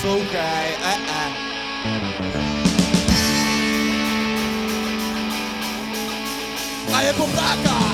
Poslouchaj, e, e. A je popráka!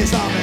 Nadie